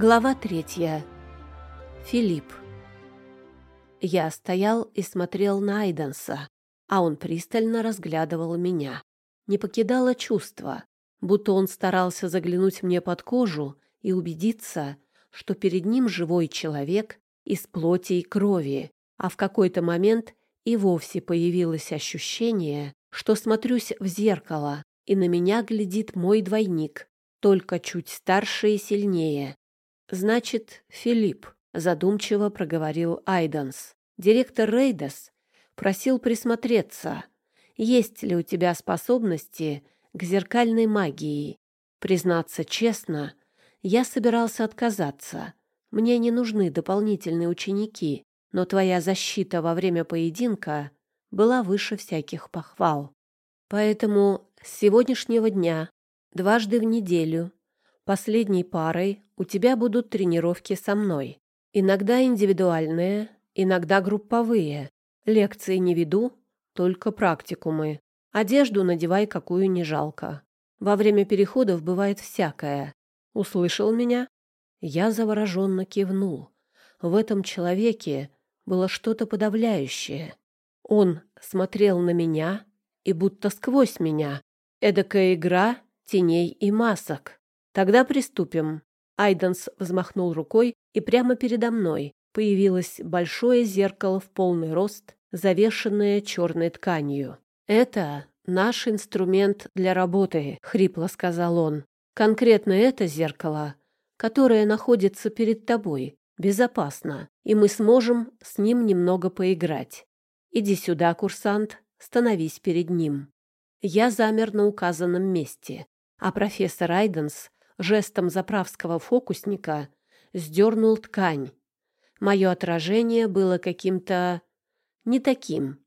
Глава третья. Филипп. Я стоял и смотрел на Айденса, а он пристально разглядывал меня. Не покидало чувство, будто он старался заглянуть мне под кожу и убедиться, что перед ним живой человек из плоти и крови, а в какой-то момент и вовсе появилось ощущение, что смотрюсь в зеркало, и на меня глядит мой двойник, только чуть старше и сильнее. Значит, Филипп, задумчиво проговорил Айденс. Директор Рейдес просил присмотреться, есть ли у тебя способности к зеркальной магии. Признаться честно, я собирался отказаться. Мне не нужны дополнительные ученики, но твоя защита во время поединка была выше всяких похвал. Поэтому с сегодняшнего дня, дважды в неделю, последней парой у тебя будут тренировки со мной. Иногда индивидуальные, иногда групповые. Лекции не веду, только практикумы. Одежду надевай, какую не жалко. Во время переходов бывает всякое. Услышал меня? Я завороженно кивнул. В этом человеке было что-то подавляющее. Он смотрел на меня и будто сквозь меня. Эдакая игра теней и масок. Тогда приступим. Айденс взмахнул рукой, и прямо передо мной появилось большое зеркало в полный рост, завешенное черной тканью. «Это наш инструмент для работы», — хрипло сказал он. «Конкретно это зеркало, которое находится перед тобой, безопасно, и мы сможем с ним немного поиграть. Иди сюда, курсант, становись перед ним». Я замер на указанном месте, а профессор Айденс жестом заправского фокусника сдернул ткань. Мое отражение было каким-то не таким,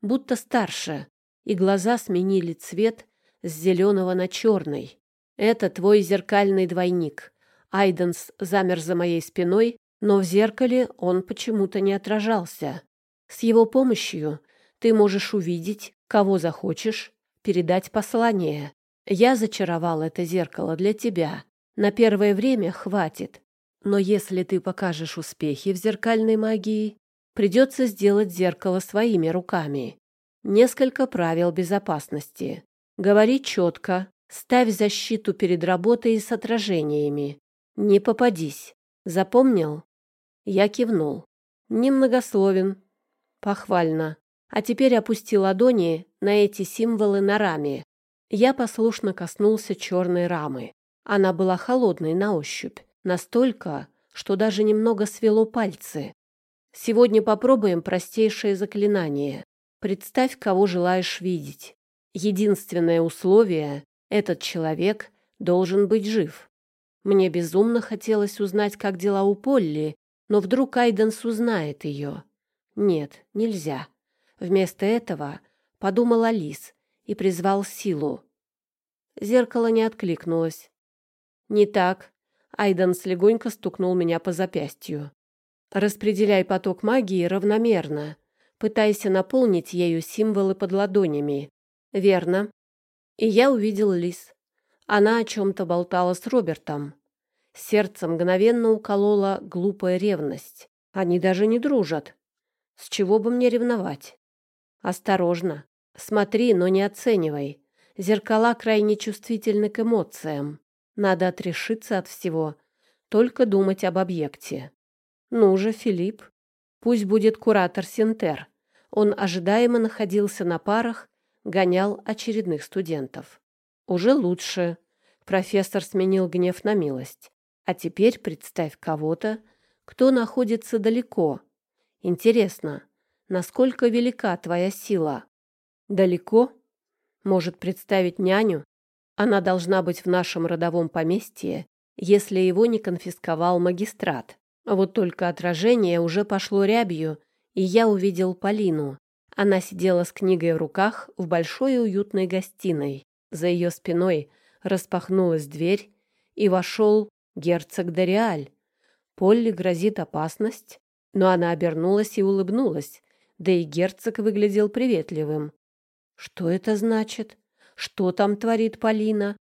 будто старше, и глаза сменили цвет с зеленого на черный. Это твой зеркальный двойник. Айденс замер за моей спиной, но в зеркале он почему-то не отражался. С его помощью ты можешь увидеть, кого захочешь, передать послание. Я зачаровал это зеркало для тебя. На первое время хватит. Но если ты покажешь успехи в зеркальной магии, придется сделать зеркало своими руками. Несколько правил безопасности. Говори четко, ставь защиту перед работой с отражениями. Не попадись. Запомнил? Я кивнул. Немногословен. Похвально. А теперь опусти ладони на эти символы на раме. Я послушно коснулся черной рамы. Она была холодной на ощупь, настолько, что даже немного свело пальцы. Сегодня попробуем простейшее заклинание. Представь, кого желаешь видеть. Единственное условие — этот человек должен быть жив. Мне безумно хотелось узнать, как дела у Полли, но вдруг Айденс узнает ее. Нет, нельзя. Вместо этого подумал Алис и призвал силу. Зеркало не откликнулось. «Не так». Айден слегонько стукнул меня по запястью. «Распределяй поток магии равномерно. Пытайся наполнить ею символы под ладонями». «Верно». И я увидел Лис. Она о чем-то болтала с Робертом. Сердце мгновенно уколола глупая ревность. Они даже не дружат. С чего бы мне ревновать? Осторожно. Смотри, но не оценивай. Зеркала крайне чувствительны к эмоциям. Надо отрешиться от всего, только думать об объекте. Ну же, Филипп, пусть будет куратор Синтер. Он ожидаемо находился на парах, гонял очередных студентов. Уже лучше. Профессор сменил гнев на милость. А теперь представь кого-то, кто находится далеко. Интересно, насколько велика твоя сила? Далеко? Может представить няню? Она должна быть в нашем родовом поместье, если его не конфисковал магистрат. Вот только отражение уже пошло рябью, и я увидел Полину. Она сидела с книгой в руках в большой уютной гостиной. За ее спиной распахнулась дверь, и вошел герцог Дориаль. Полли грозит опасность, но она обернулась и улыбнулась, да и герцог выглядел приветливым. Что это значит? Что там творит Полина?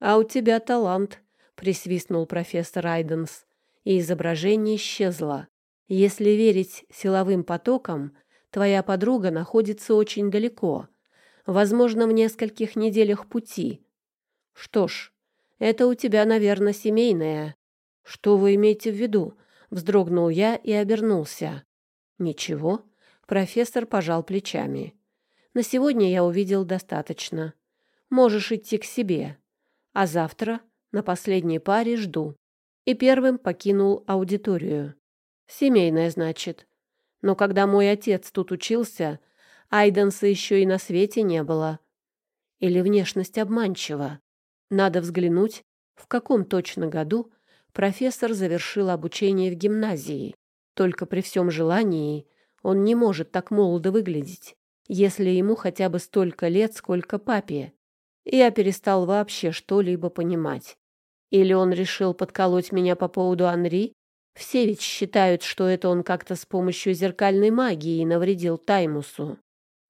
А у тебя талант, присвистнул профессор Айденс. и изображение исчезло. Если верить силовым потокам, твоя подруга находится очень далеко, возможно, в нескольких неделях пути. Что ж, это у тебя, наверное, семейное. Что вы имеете в виду? Вздрогнул я и обернулся. Ничего. Профессор пожал плечами. На сегодня я увидел достаточно. Можешь идти к себе. А завтра на последней паре жду. И первым покинул аудиторию. Семейное, значит. Но когда мой отец тут учился, Айденса еще и на свете не было. Или внешность обманчива. Надо взглянуть, в каком точно году профессор завершил обучение в гимназии. Только при всем желании он не может так молодо выглядеть, если ему хотя бы столько лет, сколько папе. Я перестал вообще что-либо понимать. Или он решил подколоть меня по поводу Анри? Все ведь считают, что это он как-то с помощью зеркальной магии навредил Таймусу.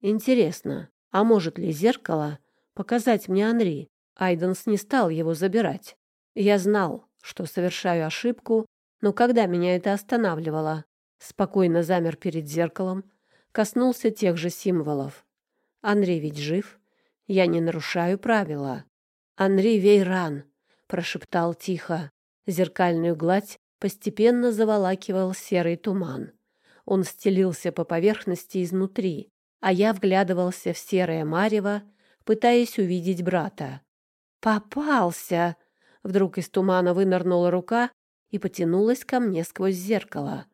Интересно, а может ли зеркало показать мне Анри? Айденс не стал его забирать. Я знал, что совершаю ошибку, но когда меня это останавливало? Спокойно замер перед зеркалом, коснулся тех же символов. Андрей ведь жив. Я не нарушаю правила. Андрей Вейран, прошептал тихо. Зеркальную гладь постепенно заволакивал серый туман. Он стелился по поверхности изнутри, а я вглядывался в серое марево, пытаясь увидеть брата. «Попался!» Вдруг из тумана вынырнула рука и потянулась ко мне сквозь зеркало.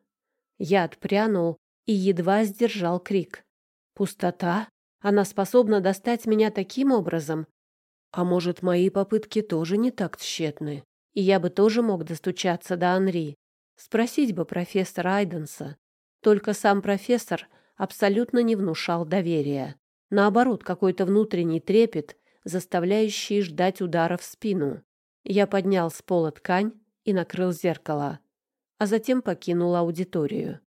Я отпрянул и едва сдержал крик. «Пустота? Она способна достать меня таким образом? А может, мои попытки тоже не так тщетны? И я бы тоже мог достучаться до Анри. Спросить бы профессора Айденса. Только сам профессор абсолютно не внушал доверия. Наоборот, какой-то внутренний трепет заставляющие ждать удара в спину. Я поднял с пола ткань и накрыл зеркало, а затем покинул аудиторию.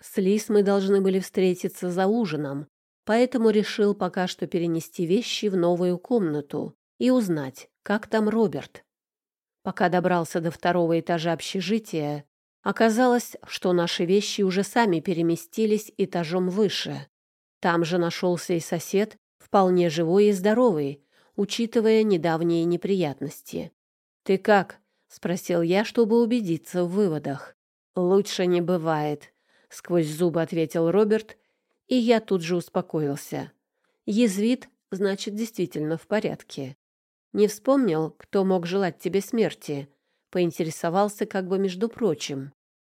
С Лис мы должны были встретиться за ужином, поэтому решил пока что перенести вещи в новую комнату и узнать, как там Роберт. Пока добрался до второго этажа общежития, оказалось, что наши вещи уже сами переместились этажом выше. Там же нашелся и сосед, вполне живой и здоровый, учитывая недавние неприятности. «Ты как?» — спросил я, чтобы убедиться в выводах. «Лучше не бывает», — сквозь зубы ответил Роберт, и я тут же успокоился. Язвит, значит, действительно в порядке. Не вспомнил, кто мог желать тебе смерти? Поинтересовался как бы между прочим.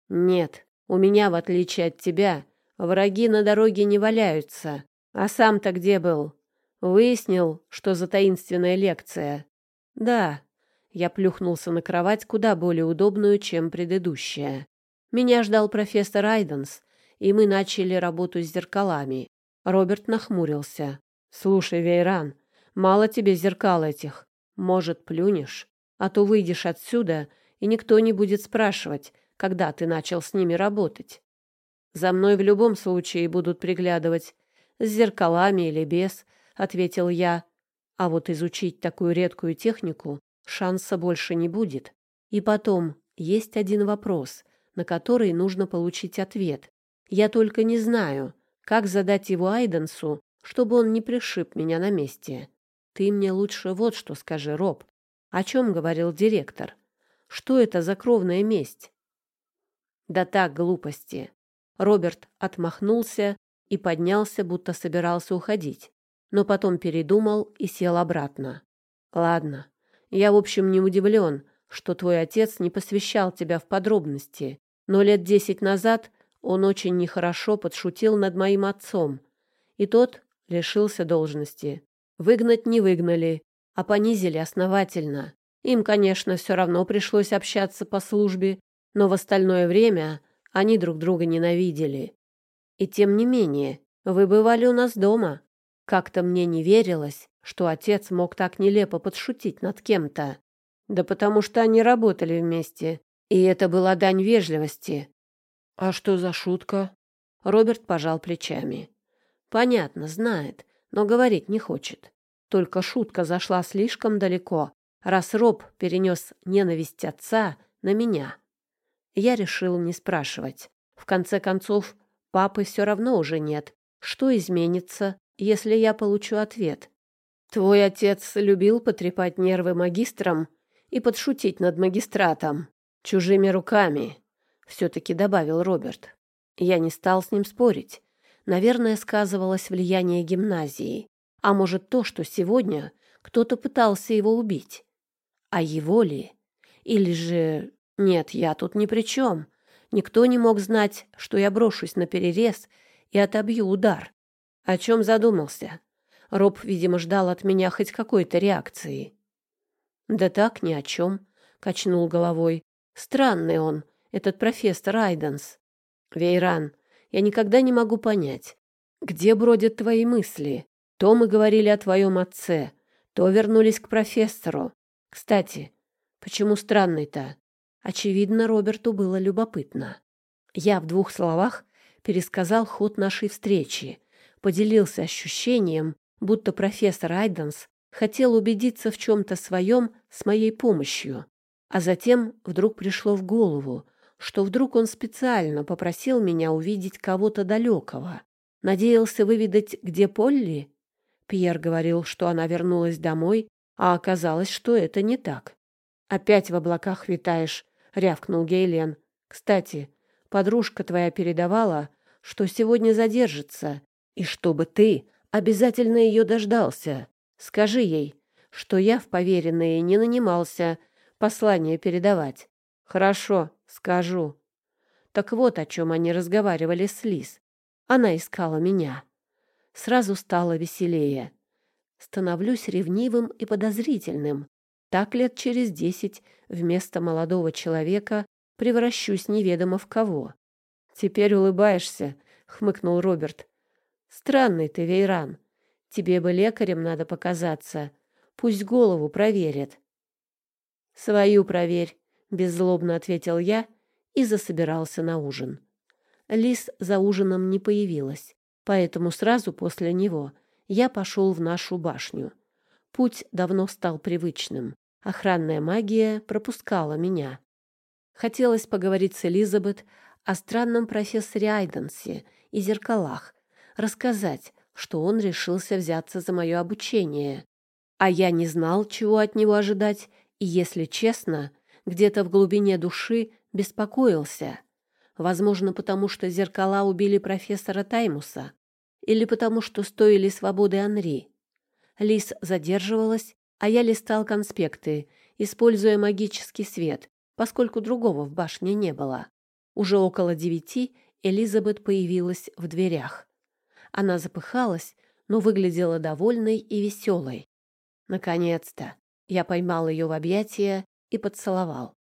Нет, у меня, в отличие от тебя, враги на дороге не валяются. А сам-то где был? Выяснил, что за таинственная лекция. Да, я плюхнулся на кровать куда более удобную, чем предыдущая. Меня ждал профессор Айденс, и мы начали работу с зеркалами. Роберт нахмурился. «Слушай, Вейран, мало тебе зеркал этих. Может, плюнешь? А то выйдешь отсюда, и никто не будет спрашивать, когда ты начал с ними работать. За мной в любом случае будут приглядывать, с зеркалами или без, ответил я. А вот изучить такую редкую технику шанса больше не будет. И потом, есть один вопрос, на который нужно получить ответ. Я только не знаю, как задать его Айденсу, чтобы он не пришиб меня на месте. Ты мне лучше вот что скажи, Роб. О чем говорил директор? Что это за кровная месть? Да так, глупости. Роберт отмахнулся и поднялся, будто собирался уходить но потом передумал и сел обратно. «Ладно, я, в общем, не удивлен, что твой отец не посвящал тебя в подробности, но лет десять назад он очень нехорошо подшутил над моим отцом, и тот лишился должности. Выгнать не выгнали, а понизили основательно. Им, конечно, все равно пришлось общаться по службе, но в остальное время они друг друга ненавидели. И тем не менее, вы бывали у нас дома, как-то мне не верилось, что отец мог так нелепо подшутить над кем-то. Да потому что они работали вместе, и это была дань вежливости. А что за шутка? Роберт пожал плечами. Понятно, знает, но говорить не хочет. Только шутка зашла слишком далеко, раз Роб перенес ненависть отца на меня. Я решил не спрашивать. В конце концов, папы все равно уже нет. Что изменится, если я получу ответ? Твой отец любил потрепать нервы магистрам и подшутить над магистратом. Чужими руками, все-таки добавил Роберт. Я не стал с ним спорить. Наверное, сказывалось влияние гимназии. А может, то, что сегодня кто-то пытался его убить. А его ли? Или же... Нет, я тут ни при чем. Никто не мог знать, что я брошусь на перерез и отобью удар. О чем задумался? Роб, видимо, ждал от меня хоть какой-то реакции. «Да так, ни о чем», — качнул головой. «Странный он, этот профессор Айденс. Вейран, я никогда не могу понять, где бродят твои мысли. То мы говорили о твоем отце, то вернулись к профессору. Кстати, почему странный-то? Очевидно, Роберту было любопытно. Я в двух словах пересказал ход нашей встречи, поделился ощущением, будто профессор Айденс хотел убедиться в чем-то своем с моей помощью. А затем вдруг пришло в голову, что вдруг он специально попросил меня увидеть кого-то далекого. Надеялся выведать, где Полли? Пьер говорил, что она вернулась домой, а оказалось, что это не так. «Опять в облаках витаешь», — рявкнул Гейлен. «Кстати, подружка твоя передавала, что сегодня задержится, и чтобы ты обязательно ее дождался. Скажи ей, что я в поверенные не нанимался послание передавать. Хорошо, скажу. Так вот, о чем они разговаривали с Лиз. Она искала меня. Сразу стало веселее. Становлюсь ревнивым и подозрительным. Так лет через десять вместо молодого человека превращусь неведомо в кого. «Теперь улыбаешься», — хмыкнул Роберт. «Странный ты, Вейран. Тебе бы лекарем надо показаться. Пусть голову проверят». «Свою проверь», — беззлобно ответил я и засобирался на ужин. Лис за ужином не появилась, поэтому сразу после него я пошел в нашу башню. Путь давно стал привычным. Охранная магия пропускала меня. Хотелось поговорить с Элизабет о странном профессоре Айденсе и зеркалах, рассказать, что он решился взяться за мое обучение. А я не знал, чего от него ожидать, и, если честно, где-то в глубине души беспокоился. Возможно, потому что зеркала убили профессора Таймуса, или потому что стоили свободы Анри. Лис задерживалась, а я листал конспекты, используя магический свет, поскольку другого в башне не было. Уже около девяти Элизабет появилась в дверях. Она запыхалась, но выглядела довольной и веселой. Наконец-то я поймал ее в объятия и поцеловал.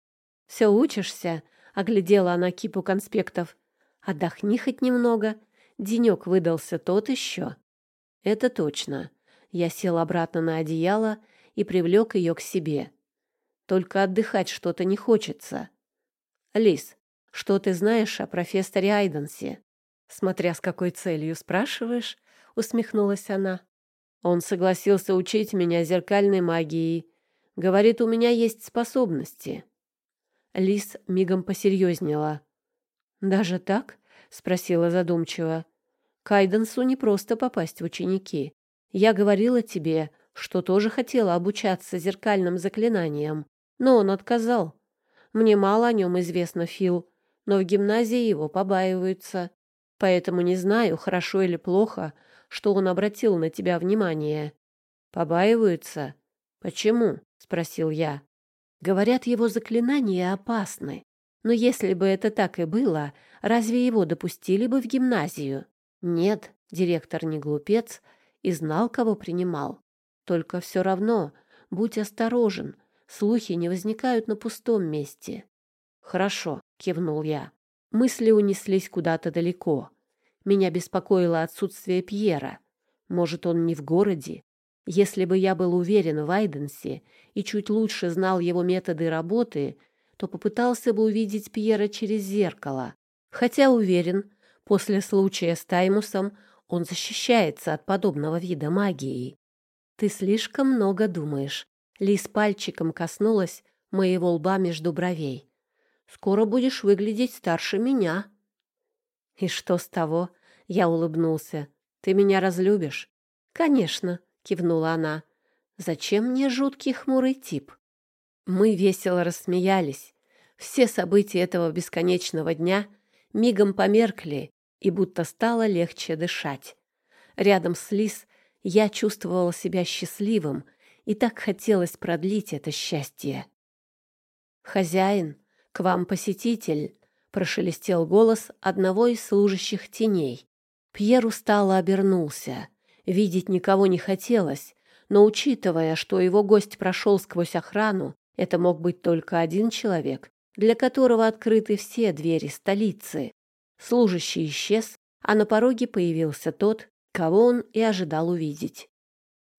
«Все учишься?» — оглядела она кипу конспектов. «Отдохни хоть немного. Денек выдался тот еще». «Это точно». Я сел обратно на одеяло и привлек ее к себе. «Только отдыхать что-то не хочется». «Лис, что ты знаешь о профессоре Айденсе?» «Смотря с какой целью спрашиваешь», — усмехнулась она. «Он согласился учить меня зеркальной магией Говорит, у меня есть способности. Лис мигом посерьезнела. «Даже так?» — спросила задумчиво. «Кайденсу не просто попасть в ученики. Я говорила тебе, что тоже хотела обучаться зеркальным заклинаниям, но он отказал. Мне мало о нем известно, Фил, но в гимназии его побаиваются. Поэтому не знаю, хорошо или плохо, что он обратил на тебя внимание. Побаиваются? Почему? Спросил я. Говорят, его заклинания опасны. Но если бы это так и было, разве его допустили бы в гимназию? Нет, директор не глупец и знал, кого принимал. Только все равно, будь осторожен, слухи не возникают на пустом месте. Хорошо, кивнул я. Мысли унеслись куда-то далеко. Меня беспокоило отсутствие Пьера. Может, он не в городе, если бы я был уверен в Айденсе и чуть лучше знал его методы работы, то попытался бы увидеть Пьера через зеркало. Хотя уверен, после случая с Таймусом он защищается от подобного вида магии. Ты слишком много думаешь. Лис пальчиком коснулась моего лба между бровей. скоро будешь выглядеть старше меня». «И что с того?» — я улыбнулся. «Ты меня разлюбишь?» «Конечно», — кивнула она. «Зачем мне жуткий хмурый тип?» Мы весело рассмеялись. Все события этого бесконечного дня мигом померкли, и будто стало легче дышать. Рядом с Лис я чувствовала себя счастливым, и так хотелось продлить это счастье. «Хозяин, к вам посетитель», — прошелестел голос одного из служащих теней. Пьер устало обернулся. Видеть никого не хотелось, но, учитывая, что его гость прошел сквозь охрану, это мог быть только один человек, для которого открыты все двери столицы. Служащий исчез, а на пороге появился тот, кого он и ожидал увидеть.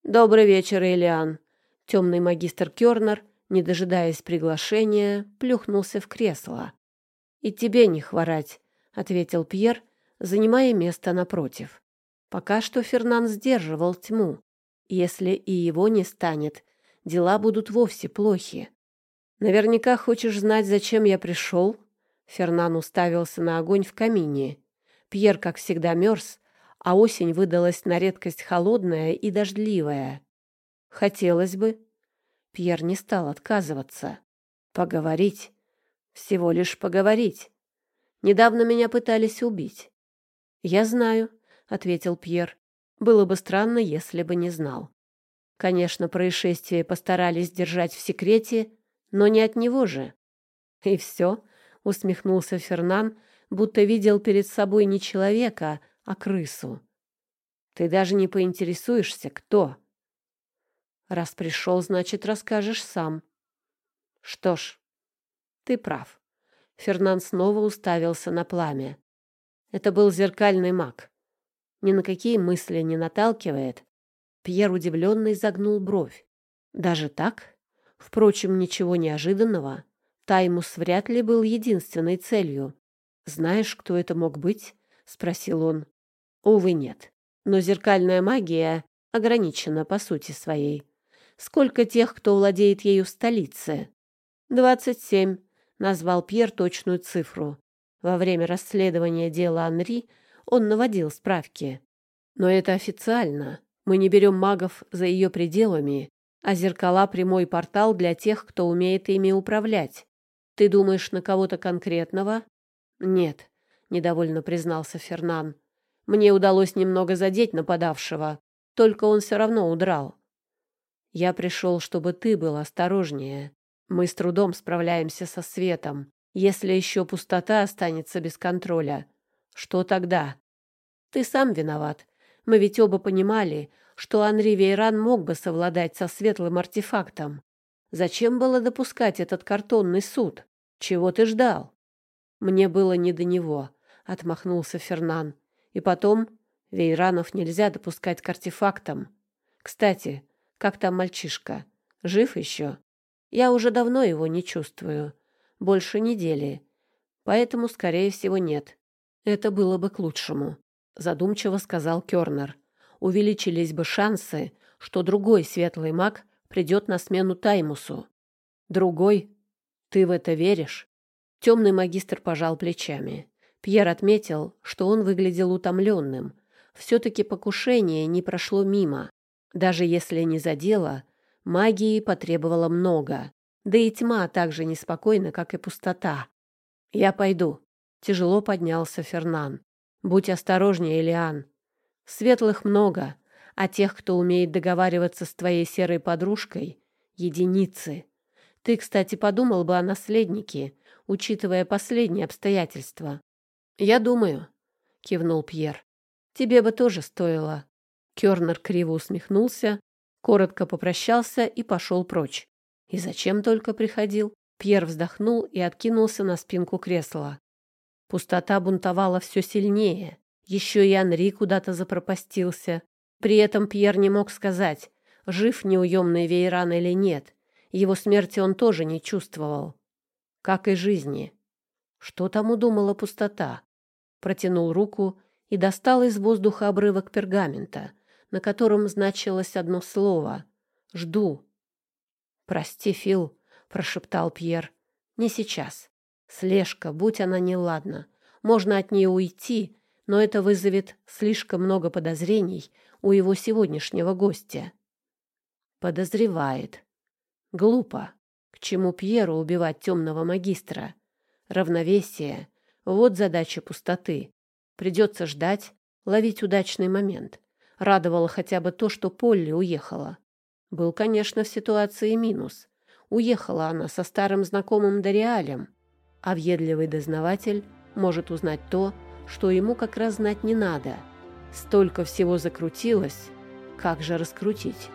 «Добрый вечер, Элиан!» Темный магистр Кёрнер, не дожидаясь приглашения, плюхнулся в кресло. «И тебе не хворать», — ответил Пьер, занимая место напротив. Пока что Фернан сдерживал тьму. Если и его не станет, дела будут вовсе плохи. «Наверняка хочешь знать, зачем я пришел?» Фернан уставился на огонь в камине. Пьер, как всегда, мерз, а осень выдалась на редкость холодная и дождливая. «Хотелось бы». Пьер не стал отказываться. «Поговорить. Всего лишь поговорить. Недавно меня пытались убить». «Я знаю», — ответил Пьер. «Было бы странно, если бы не знал». Конечно, происшествие постарались держать в секрете, но не от него же. И все, усмехнулся Фернан, будто видел перед собой не человека, а крысу. Ты даже не поинтересуешься, кто. Раз пришел, значит, расскажешь сам. Что ж, ты прав. Фернан снова уставился на пламя. Это был зеркальный маг. Ни на какие мысли не наталкивает. Пьер удивленно изогнул бровь. Даже так? Впрочем, ничего неожиданного. Таймус вряд ли был единственной целью. «Знаешь, кто это мог быть?» — спросил он. «Увы, нет. Но зеркальная магия ограничена по сути своей. Сколько тех, кто владеет ею в столице?» «Двадцать семь», — назвал Пьер точную цифру. Во время расследования дела Анри он наводил справки. «Но это официально. Мы не берем магов за ее пределами, а зеркала — прямой портал для тех, кто умеет ими управлять. Ты думаешь на кого-то конкретного? Нет, недовольно признался Фернан. Мне удалось немного задеть нападавшего, только он все равно удрал. Я пришел, чтобы ты был осторожнее. Мы с трудом справляемся со светом. Если еще пустота останется без контроля, что тогда? Ты сам виноват. Мы ведь оба понимали, что Анри Вейран мог бы совладать со светлым артефактом. Зачем было допускать этот картонный суд? Чего ты ждал? Мне было не до него, отмахнулся Фернан. И потом, Вейранов нельзя допускать к артефактам. Кстати, как там мальчишка? Жив еще? Я уже давно его не чувствую. Больше недели. Поэтому, скорее всего, нет. Это было бы к лучшему, задумчиво сказал Кёрнер. Увеличились бы шансы, что другой светлый маг придет на смену Таймусу. Другой? Ты в это веришь? Темный магистр пожал плечами. Пьер отметил, что он выглядел утомленным. Все-таки покушение не прошло мимо. Даже если не задело, магии потребовало много. Да и тьма так же неспокойна, как и пустота. «Я пойду», — тяжело поднялся Фернан. «Будь осторожнее, Элиан. Светлых много, а тех, кто умеет договариваться с твоей серой подружкой, — единицы. Ты, кстати, подумал бы о наследнике, учитывая последние обстоятельства. — Я думаю, — кивнул Пьер. — Тебе бы тоже стоило. Кернер криво усмехнулся, коротко попрощался и пошел прочь. И зачем только приходил? Пьер вздохнул и откинулся на спинку кресла. Пустота бунтовала все сильнее. Еще и Анри куда-то запропастился. При этом Пьер не мог сказать, жив неуемный Вейран или нет. Его смерти он тоже не чувствовал. Как и жизни. Что там удумала пустота? Протянул руку и достал из воздуха обрывок пергамента, на котором значилось одно слово — «Жду». «Прости, Фил», — прошептал Пьер. «Не сейчас. Слежка, будь она неладна. Можно от нее уйти, но это вызовет слишком много подозрений у его сегодняшнего гостя. Подозревает. Глупо. К чему Пьеру убивать темного магистра? Равновесие. Вот задача пустоты. Придется ждать, ловить удачный момент. Радовало хотя бы то, что Полли уехала. Был, конечно, в ситуации минус. Уехала она со старым знакомым Дориалем, а въедливый дознаватель может узнать то, что ему как раз знать не надо. Столько всего закрутилось, как же раскрутить?